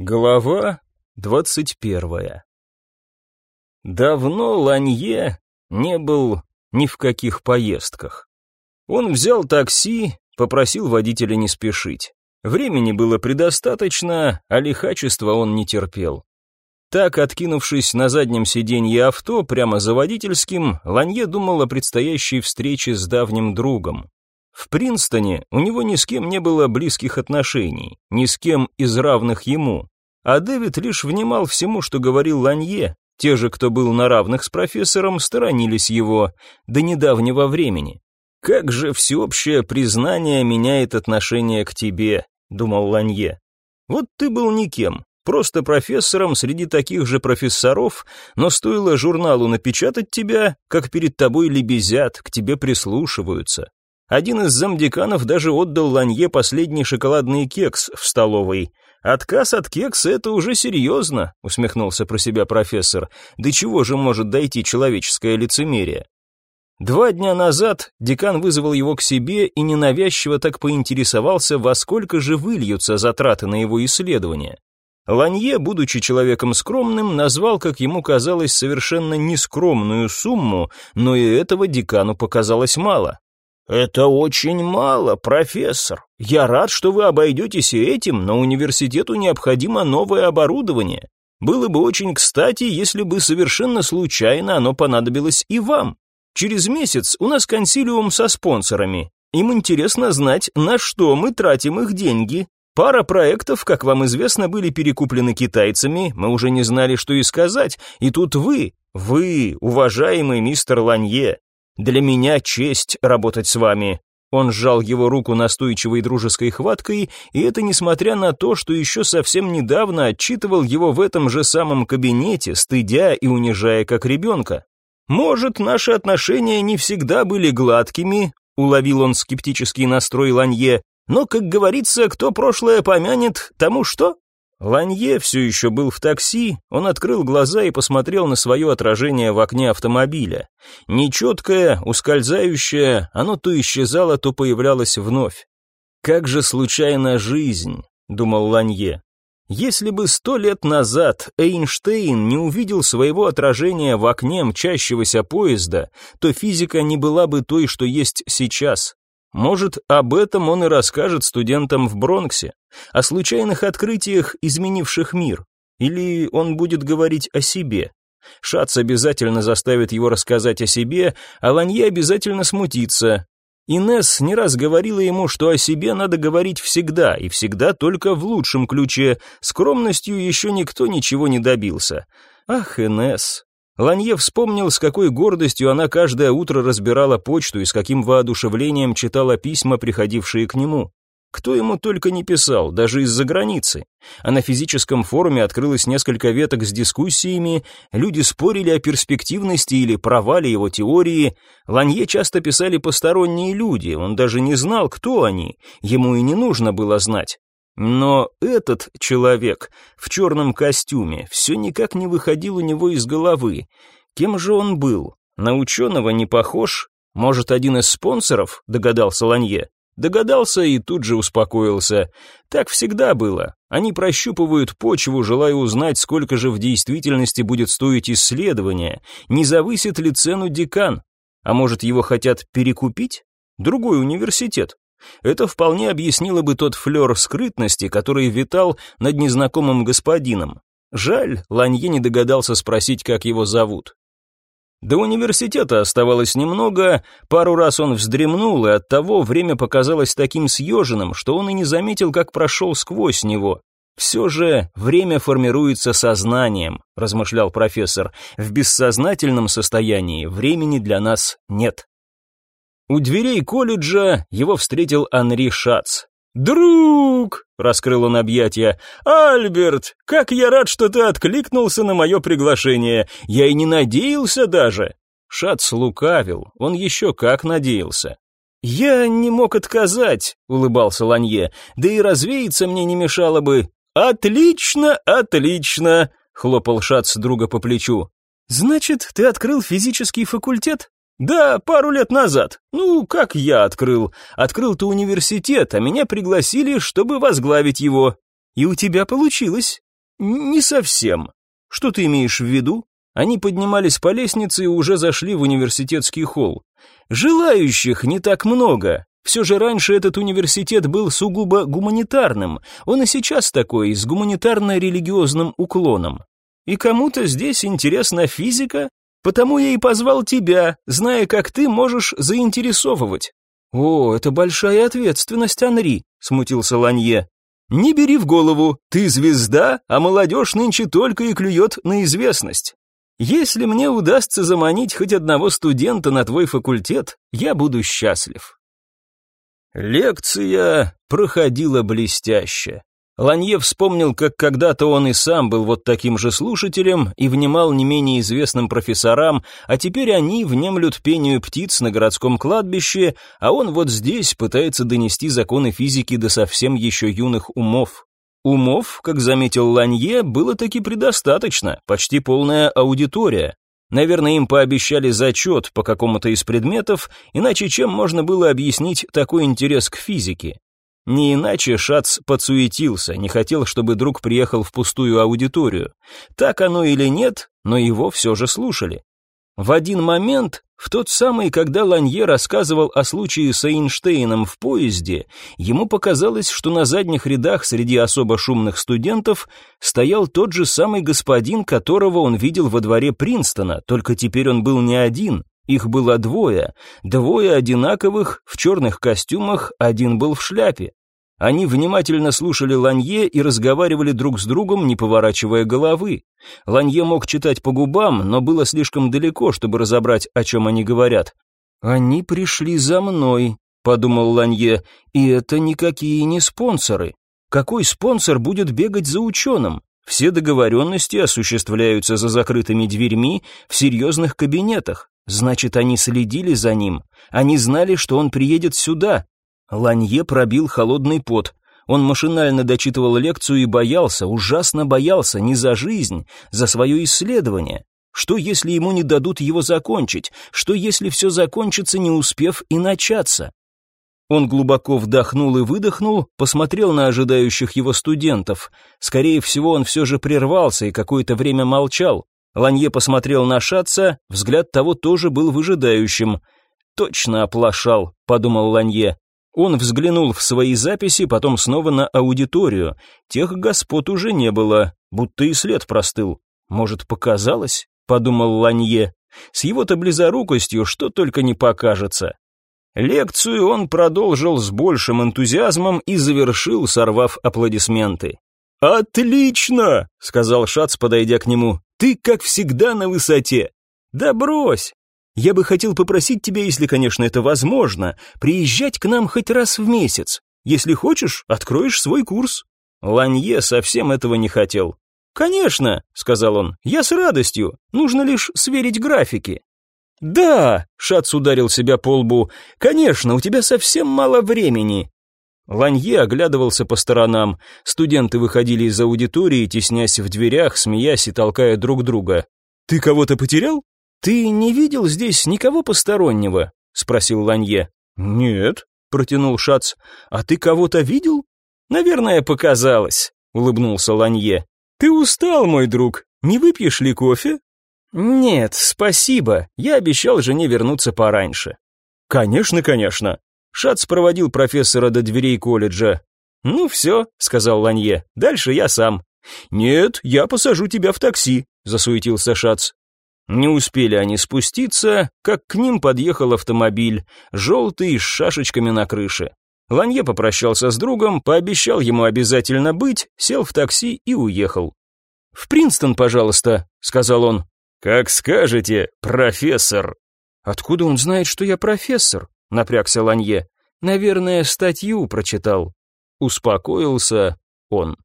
Глава двадцать первая. Давно Ланье не был ни в каких поездках. Он взял такси, попросил водителя не спешить. Времени было предостаточно, а лихачества он не терпел. Так, откинувшись на заднем сиденье авто, прямо за водительским, Ланье думал о предстоящей встрече с давним другом. В Принстоне у него ни с кем не было близких отношений, ни с кем из равных ему. А Дэвид лишь внимал всему, что говорил Ланье. Те же, кто был на равных с профессором, сторонились его до недавнего времени. «Как же всеобщее признание меняет отношение к тебе», — думал Ланье. «Вот ты был никем, просто профессором среди таких же профессоров, но стоило журналу напечатать тебя, как перед тобой лебезят, к тебе прислушиваются. Один из замдеканов даже отдал Ланье последний шоколадный кекс в столовой. «Отказ от кекса — это уже серьезно», — усмехнулся про себя профессор. «До чего же может дойти человеческое лицемерие?» Два дня назад декан вызвал его к себе и ненавязчиво так поинтересовался, во сколько же выльются затраты на его исследование. Ланье, будучи человеком скромным, назвал, как ему казалось, совершенно нескромную сумму, но и этого декану показалось мало. «Это очень мало, профессор. Я рад, что вы обойдетесь и этим, но университету необходимо новое оборудование. Было бы очень кстати, если бы совершенно случайно оно понадобилось и вам. Через месяц у нас консилиум со спонсорами. Им интересно знать, на что мы тратим их деньги. Пара проектов, как вам известно, были перекуплены китайцами, мы уже не знали, что и сказать, и тут вы, вы, уважаемый мистер Ланье, для меня честь работать с вами». Он сжал его руку настойчивой дружеской хваткой, и это несмотря на то, что еще совсем недавно отчитывал его в этом же самом кабинете, стыдя и унижая как ребенка. «Может, наши отношения не всегда были гладкими», — уловил он скептический настрой Ланье, «но, как говорится, кто прошлое помянет, тому что?» Ланье все еще был в такси, он открыл глаза и посмотрел на свое отражение в окне автомобиля. Нечеткое, ускользающее, оно то исчезало, то появлялось вновь. «Как же случайна жизнь», — думал Ланье. «Если бы сто лет назад Эйнштейн не увидел своего отражения в окне мчащегося поезда, то физика не была бы той, что есть сейчас. Может, об этом он и расскажет студентам в Бронксе, о случайных открытиях, изменивших мир. Или он будет говорить о себе. Шац обязательно заставит его рассказать о себе, а Ланье обязательно смутится. Инес не раз говорила ему, что о себе надо говорить всегда, и всегда только в лучшем ключе. Скромностью еще никто ничего не добился. Ах, Инес, Ланье вспомнил, с какой гордостью она каждое утро разбирала почту и с каким воодушевлением читала письма, приходившие к нему. Кто ему только не писал, даже из-за границы. А на физическом форуме открылось несколько веток с дискуссиями, люди спорили о перспективности или провале его теории. Ланье часто писали посторонние люди, он даже не знал, кто они, ему и не нужно было знать. Но этот человек в черном костюме все никак не выходил у него из головы. Кем же он был? На ученого не похож? Может, один из спонсоров, догадался Ланье. Догадался и тут же успокоился. Так всегда было. Они прощупывают почву, желая узнать, сколько же в действительности будет стоить исследование, не завысит ли цену декан. А может, его хотят перекупить? Другой университет. Это вполне объяснило бы тот флер скрытности, который витал над незнакомым господином. Жаль, Ланье не догадался спросить, как его зовут. До университета оставалось немного, пару раз он вздремнул, и оттого время показалось таким съеженным, что он и не заметил, как прошел сквозь него. «Все же время формируется сознанием», — размышлял профессор. «В бессознательном состоянии времени для нас нет». У дверей колледжа его встретил Анри Шац. «Друг!» — раскрыл он объятия. «Альберт, как я рад, что ты откликнулся на мое приглашение. Я и не надеялся даже». Шац лукавил, он еще как надеялся. «Я не мог отказать», — улыбался Ланье, «да и развеяться мне не мешало бы». «Отлично, отлично», — хлопал Шац друга по плечу. «Значит, ты открыл физический факультет?» «Да, пару лет назад. Ну, как я открыл. Открыл-то университет, а меня пригласили, чтобы возглавить его. И у тебя получилось. Не совсем. Что ты имеешь в виду? Они поднимались по лестнице и уже зашли в университетский холл. Желающих не так много. Все же раньше этот университет был сугубо гуманитарным. Он и сейчас такой, с гуманитарно-религиозным уклоном. И кому-то здесь интересна физика, потому я и позвал тебя, зная, как ты можешь заинтересовывать. О, это большая ответственность, Анри, смутился Ланье. Не бери в голову, ты звезда, а молодежь нынче только и клюет на известность. Если мне удастся заманить хоть одного студента на твой факультет, я буду счастлив. Лекция проходила блестяще. Ланье вспомнил, как когда-то он и сам был вот таким же слушателем и внимал не менее известным профессорам, а теперь они внемлют пению птиц на городском кладбище, а он вот здесь пытается донести законы физики до совсем еще юных умов. Умов, как заметил Ланье, было таки предостаточно, почти полная аудитория. Наверное, им пообещали зачет по какому-то из предметов, иначе чем можно было объяснить такой интерес к физике? Не иначе Шац подсуетился, не хотел, чтобы друг приехал в пустую аудиторию. Так оно или нет, но его все же слушали. В один момент, в тот самый, когда Ланье рассказывал о случае с Эйнштейном в поезде, ему показалось, что на задних рядах среди особо шумных студентов стоял тот же самый господин, которого он видел во дворе Принстона, только теперь он был не один, их было двое, двое одинаковых, в черных костюмах, один был в шляпе. Они внимательно слушали Ланье и разговаривали друг с другом, не поворачивая головы. Ланье мог читать по губам, но было слишком далеко, чтобы разобрать, о чем они говорят. «Они пришли за мной», — подумал Ланье, — «и это никакие не спонсоры. Какой спонсор будет бегать за ученым? Все договоренности осуществляются за закрытыми дверьми в серьезных кабинетах. Значит, они следили за ним. Они знали, что он приедет сюда, Ланье пробил холодный пот. Он машинально дочитывал лекцию и боялся, ужасно боялся, не за жизнь, за свое исследование. Что, если ему не дадут его закончить? Что, если все закончится, не успев и начаться? Он глубоко вдохнул и выдохнул, посмотрел на ожидающих его студентов. Скорее всего, он все же прервался и какое-то время молчал. Ланье посмотрел на Шатца, взгляд того тоже был выжидающим. «Точно оплошал», — подумал Ланье. Он взглянул в свои записи, потом снова на аудиторию. Тех господ уже не было, будто и след простыл. Может, показалось? Подумал Ланье. С его-то близорукостью что только не покажется. Лекцию он продолжил с большим энтузиазмом и завершил, сорвав аплодисменты. «Отлично!» — сказал Шац, подойдя к нему. «Ты, как всегда, на высоте!» «Да брось! Я бы хотел попросить тебя, если, конечно, это возможно, приезжать к нам хоть раз в месяц. Если хочешь, откроешь свой курс». Ланье совсем этого не хотел. «Конечно», — сказал он, — «я с радостью. Нужно лишь сверить графики». «Да», — Шац ударил себя по лбу, — «конечно, у тебя совсем мало времени». Ланье оглядывался по сторонам. Студенты выходили из аудитории, теснясь в дверях, смеясь и толкая друг друга. «Ты кого-то потерял?» «Ты не видел здесь никого постороннего?» — спросил Ланье. «Нет», — протянул Шац. «А ты кого-то видел?» «Наверное, показалось», — улыбнулся Ланье. «Ты устал, мой друг. Не выпьешь ли кофе?» «Нет, спасибо. Я обещал жене вернуться пораньше». «Конечно, конечно». Шац проводил профессора до дверей колледжа. «Ну все», — сказал Ланье, — «дальше я сам». «Нет, я посажу тебя в такси», — засуетился Шац. Не успели они спуститься, как к ним подъехал автомобиль, желтый, с шашечками на крыше. Ланье попрощался с другом, пообещал ему обязательно быть, сел в такси и уехал. «В Принстон, пожалуйста», — сказал он. «Как скажете, профессор». «Откуда он знает, что я профессор?» — напрягся Ланье. «Наверное, статью прочитал». Успокоился он.